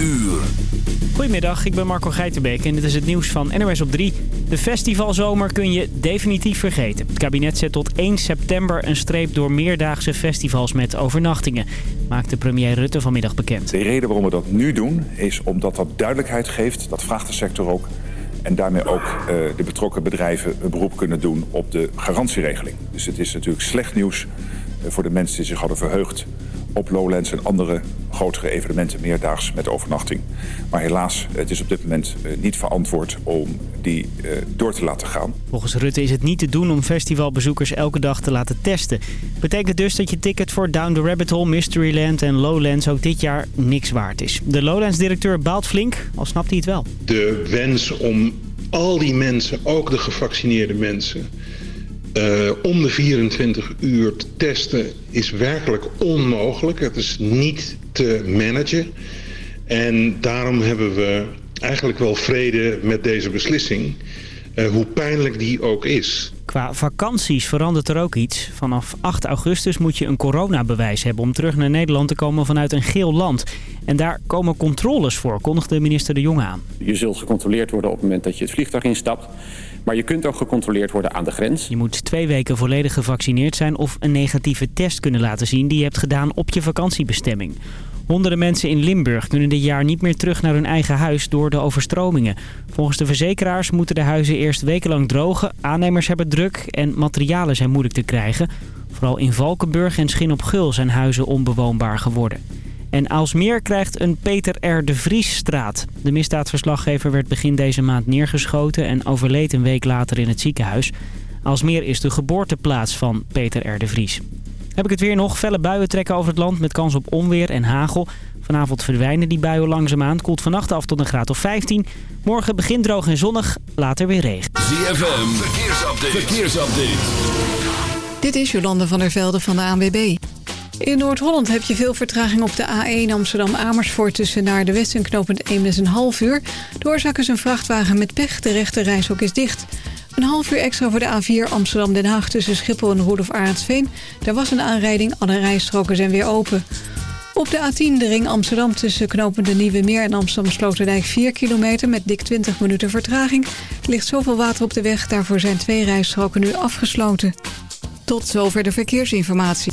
uur. Goedemiddag, ik ben Marco Geitenbeek en dit is het nieuws van NOS op 3. De festivalzomer kun je definitief vergeten. Het kabinet zet tot 1 september een streep door meerdaagse festivals met overnachtingen. Maakte premier Rutte vanmiddag bekend. De reden waarom we dat nu doen is omdat dat duidelijkheid geeft. Dat vraagt de sector ook. En daarmee ook uh, de betrokken bedrijven een beroep kunnen doen op de garantieregeling. Dus het is natuurlijk slecht nieuws uh, voor de mensen die zich hadden verheugd op Lowlands en andere grotere evenementen meerdaags met overnachting. Maar helaas, het is op dit moment uh, niet verantwoord om die uh, door te laten gaan. Volgens Rutte is het niet te doen om festivalbezoekers elke dag te laten testen. Betekent dus dat je ticket voor Down the Rabbit Hole, Mysteryland en Lowlands ook dit jaar niks waard is. De Lowlands-directeur baalt flink, al snapt hij het wel. De wens om al die mensen, ook de gevaccineerde mensen uh, om de 24 uur te testen is werkelijk onmogelijk. Het is niet te managen. En daarom hebben we eigenlijk wel vrede met deze beslissing. Uh, hoe pijnlijk die ook is. Qua vakanties verandert er ook iets. Vanaf 8 augustus moet je een coronabewijs hebben om terug naar Nederland te komen vanuit een geel land. En daar komen controles voor, kondigde minister De Jonge aan. Je zult gecontroleerd worden op het moment dat je het vliegtuig instapt. Maar je kunt ook gecontroleerd worden aan de grens. Je moet twee weken volledig gevaccineerd zijn of een negatieve test kunnen laten zien die je hebt gedaan op je vakantiebestemming. Honderden mensen in Limburg kunnen dit jaar niet meer terug naar hun eigen huis door de overstromingen. Volgens de verzekeraars moeten de huizen eerst wekenlang drogen. Aannemers hebben druk en materialen zijn moeilijk te krijgen. Vooral in Valkenburg en Schin op Gul zijn huizen onbewoonbaar geworden. En Aalsmeer krijgt een Peter R. de Vriesstraat. De misdaadverslaggever werd begin deze maand neergeschoten en overleed een week later in het ziekenhuis. Aalsmeer is de geboorteplaats van Peter R. de Vries. Heb ik het weer nog. Felle buien trekken over het land met kans op onweer en hagel. Vanavond verdwijnen die buien langzaamaan. Koelt vannacht af tot een graad of 15. Morgen begint droog en zonnig, later weer regen. ZFM, verkeersupdate. verkeersupdate. Dit is Jolande van der Velde van de ANWB. In Noord-Holland heb je veel vertraging op de A1 Amsterdam-Amersfoort... tussen naar de West en knooppunt Eemnes een half uur. De oorzaak is een vrachtwagen met pech. De rechte reishok is dicht. Een half uur extra voor de A4 Amsterdam-Den Haag tussen Schiphol en Roelof Arendsveen. Daar was een aanrijding, alle rijstroken zijn weer open. Op de A10 de ring Amsterdam tussen knooppunt de Nieuwe Meer en Amsterdam-Sloterdijk 4 kilometer met dik 20 minuten vertraging. Er ligt zoveel water op de weg, daarvoor zijn twee rijstroken nu afgesloten. Tot zover de verkeersinformatie.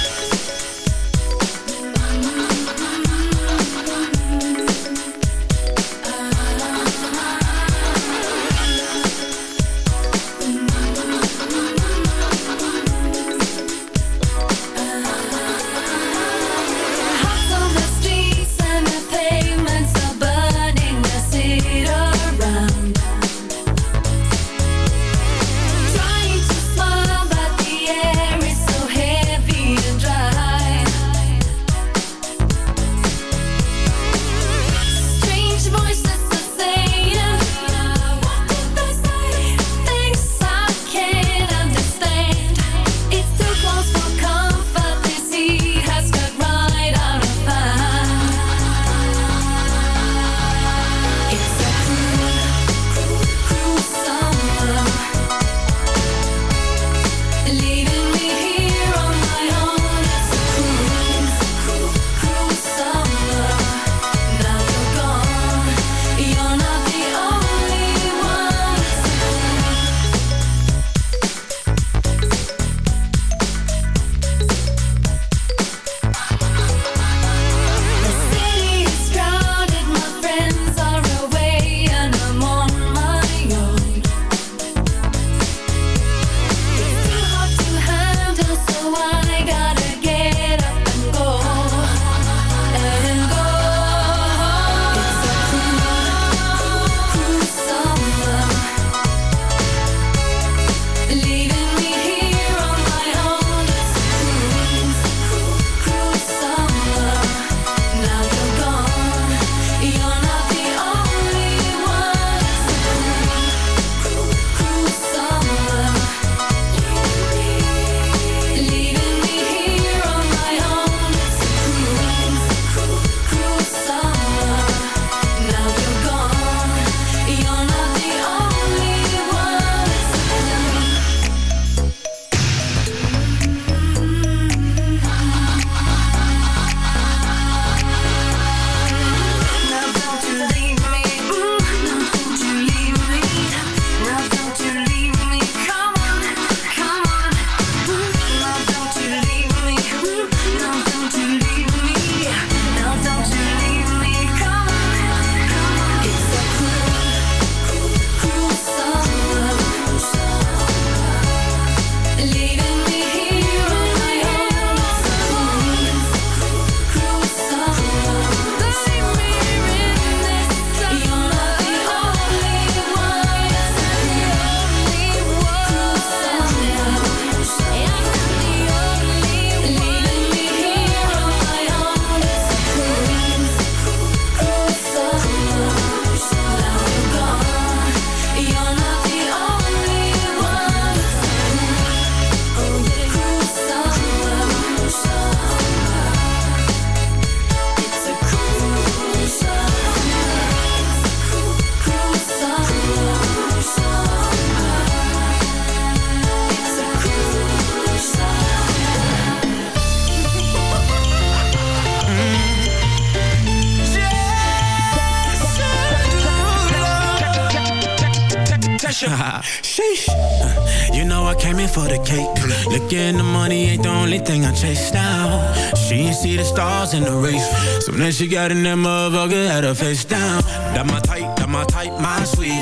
She got in that motherfucker, had her face down. That my type, that my type, my sweetie.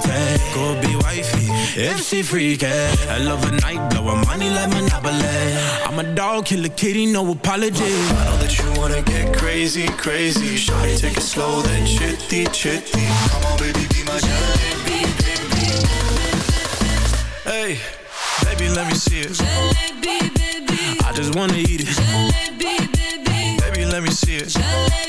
Go be wifey, if she freaky. I love a night, blowin' money like Monopoly. I'm a dog, kill a kitty, no apology. I know that you wanna get crazy, crazy. Shawty, take it slow, then chitty, chitty. Come on, baby, be my jalebi, baby. Hey, baby, let me see it. Jalebi, baby. I just wanna eat it. Jalebi, baby. Baby, let me see it. Jalebi,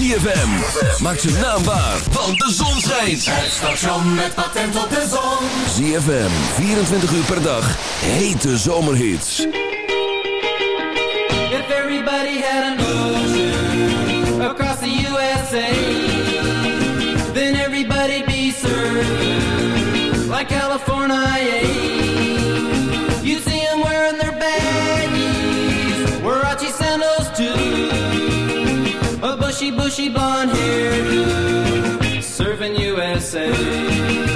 ZFM. Maak zijn naam waar, want de zon schijnt. Het station met patent op de zon. ZFM, 24 uur per dag. Hete zomerhits. If everybody had an ocean across the USA, then everybody'd be served like California. Bushy, bushy blonde hairdo, serving USA.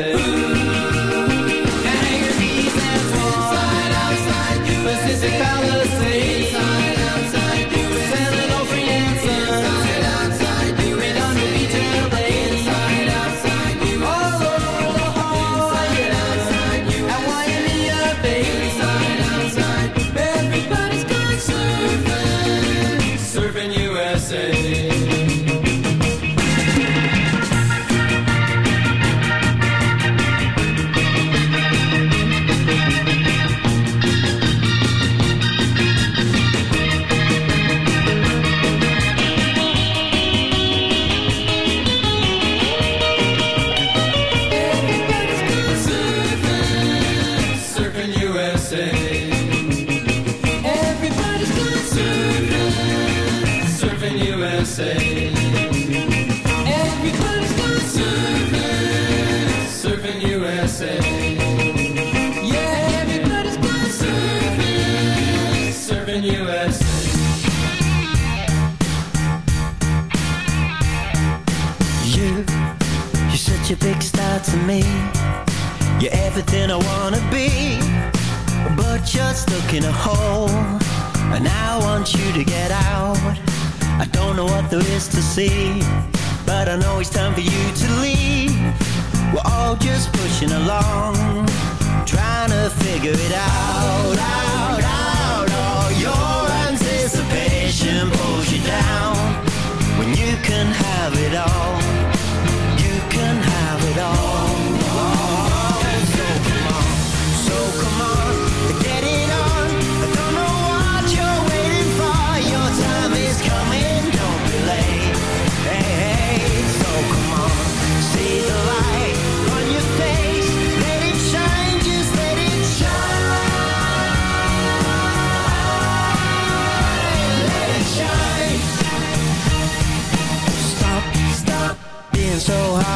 USA.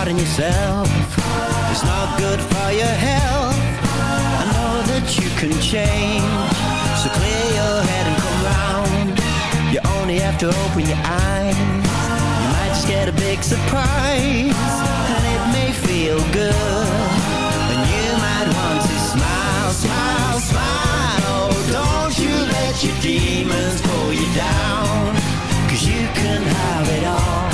in yourself. It's not good for your health. I know that you can change. So clear your head and come round. You only have to open your eyes. You might just get a big surprise And it may feel good. And you might want to smile, smile, smile. Oh, don't you let your demons pull you down Cause you can have it all.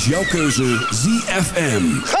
is jouw keuze ZFM.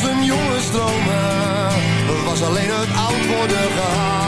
als een jonge stromen, was alleen het oud worden gehaald.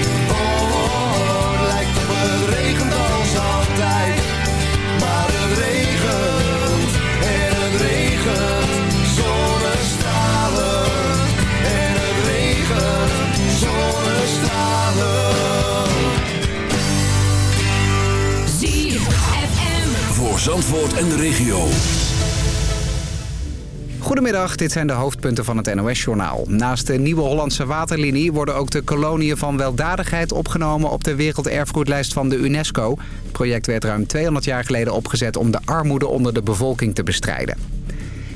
En de regio. Goedemiddag, dit zijn de hoofdpunten van het NOS-journaal. Naast de nieuwe Hollandse waterlinie worden ook de koloniën van weldadigheid opgenomen op de werelderfgoedlijst van de UNESCO. Het project werd ruim 200 jaar geleden opgezet om de armoede onder de bevolking te bestrijden.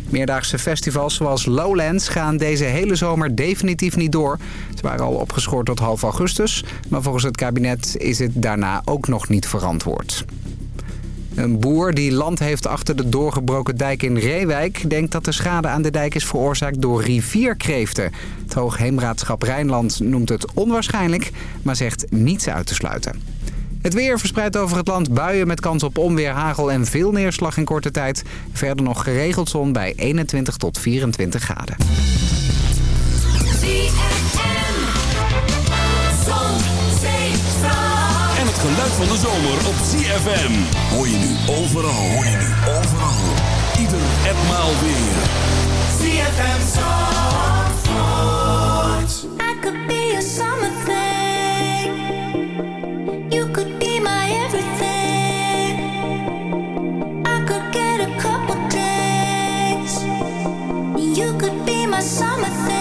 Meerdaagse festivals zoals Lowlands gaan deze hele zomer definitief niet door. Ze waren al opgeschort tot half augustus, maar volgens het kabinet is het daarna ook nog niet verantwoord. Een boer die land heeft achter de doorgebroken dijk in Reewijk... denkt dat de schade aan de dijk is veroorzaakt door rivierkreeften. Het Hoogheemraadschap Rijnland noemt het onwaarschijnlijk... maar zegt niets uit te sluiten. Het weer verspreidt over het land buien met kans op onweer, hagel en veel neerslag in korte tijd. Verder nog geregeld zon bij 21 tot 24 graden. Geluid van de zomer op ZFM. Hoor je nu overal. Hoor je nu overal. Ieder en maal weer. ZFM Zandvoort. I could be a summer thing. You could be my everything. I could get a couple days. You could be my summer thing.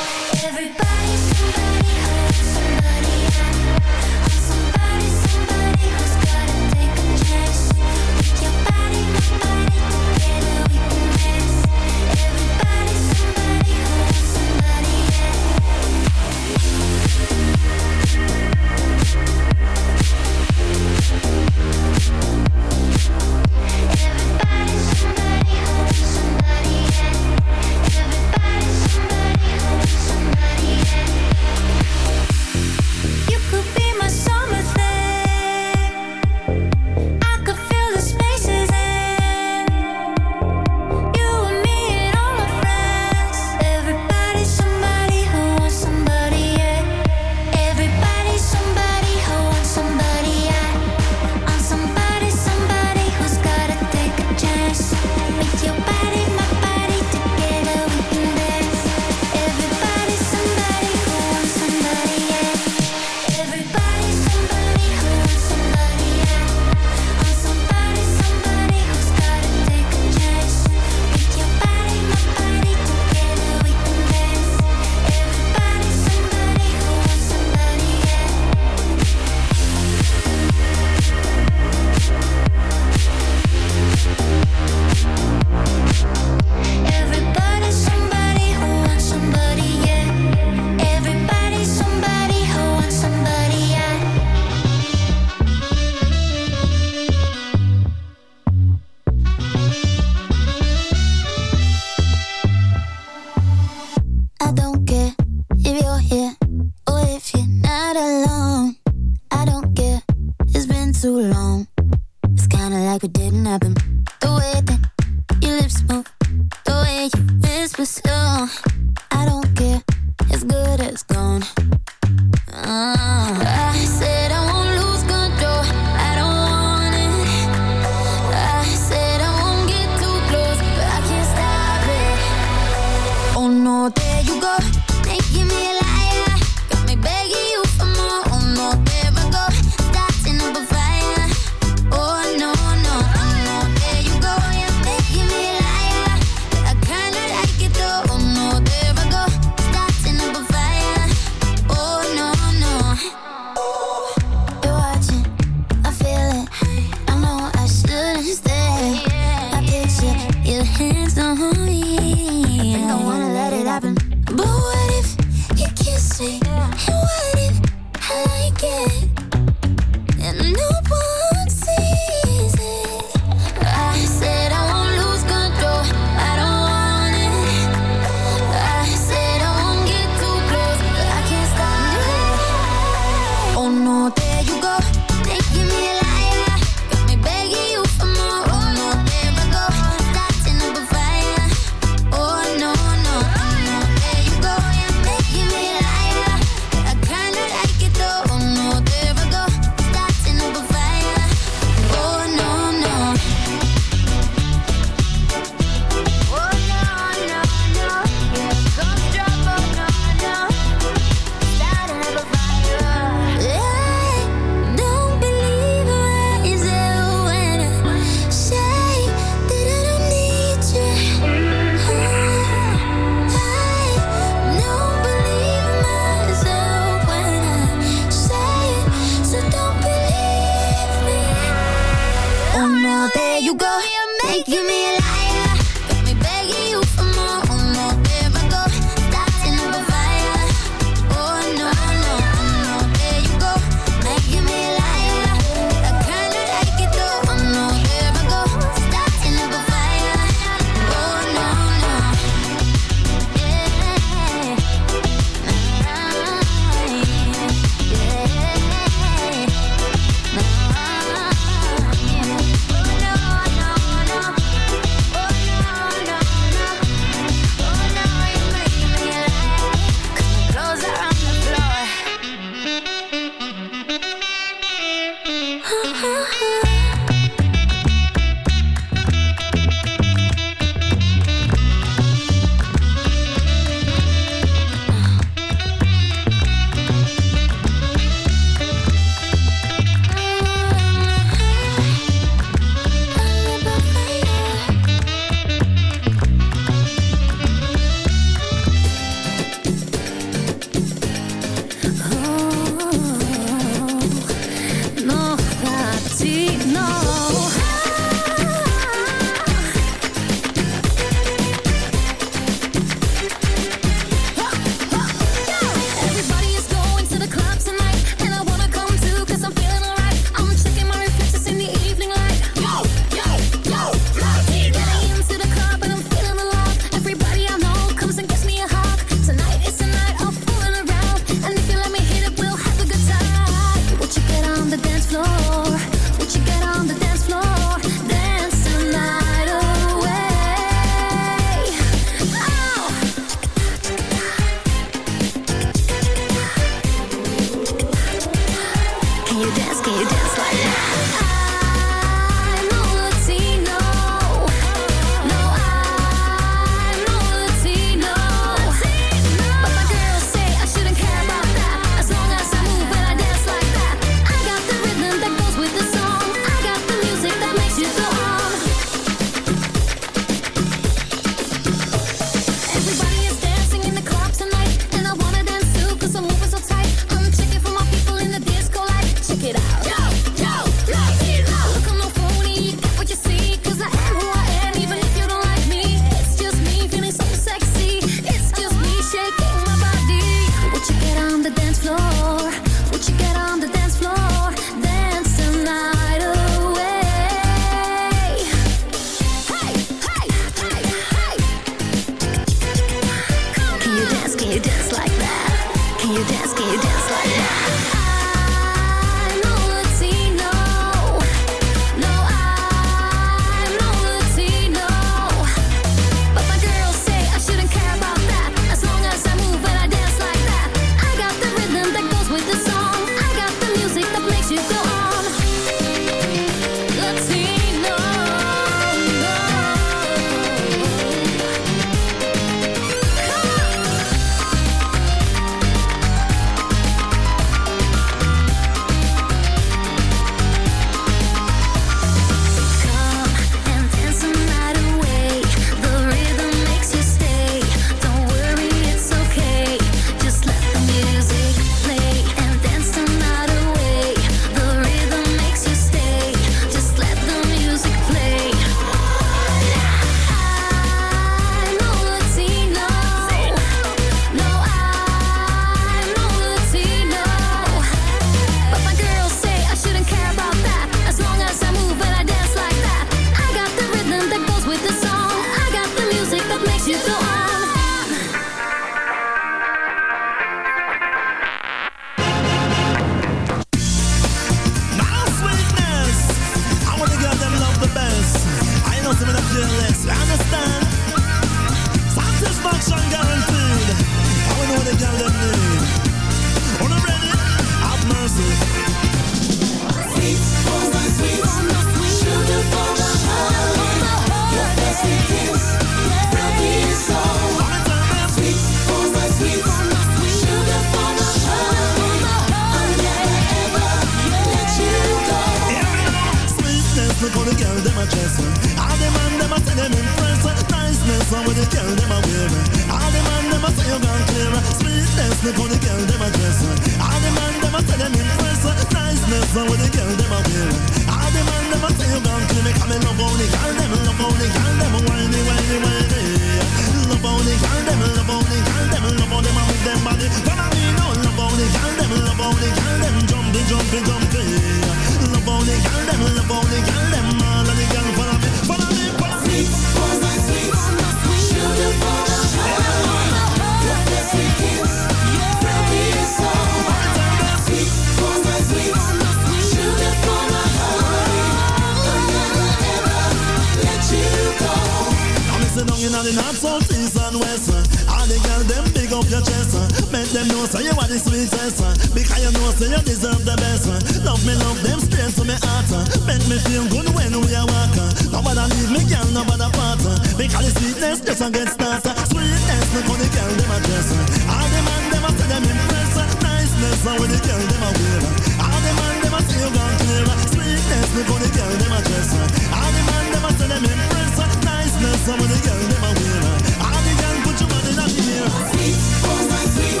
business just a get started. Sweetness, no funny girl, them a dress. All the man, them a say them impress. Niceness, no when the girl, them a wear. All the man, them a say you gone clear. Sweetness, no funny girl, them a dress. All the man, them a say them impress. Niceness, no when the girl, them a wear. All the girl, put your body down here. Sweet, oh my sweet,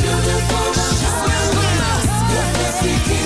beautiful, just your You're the.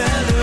feather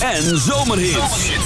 en zomerhits.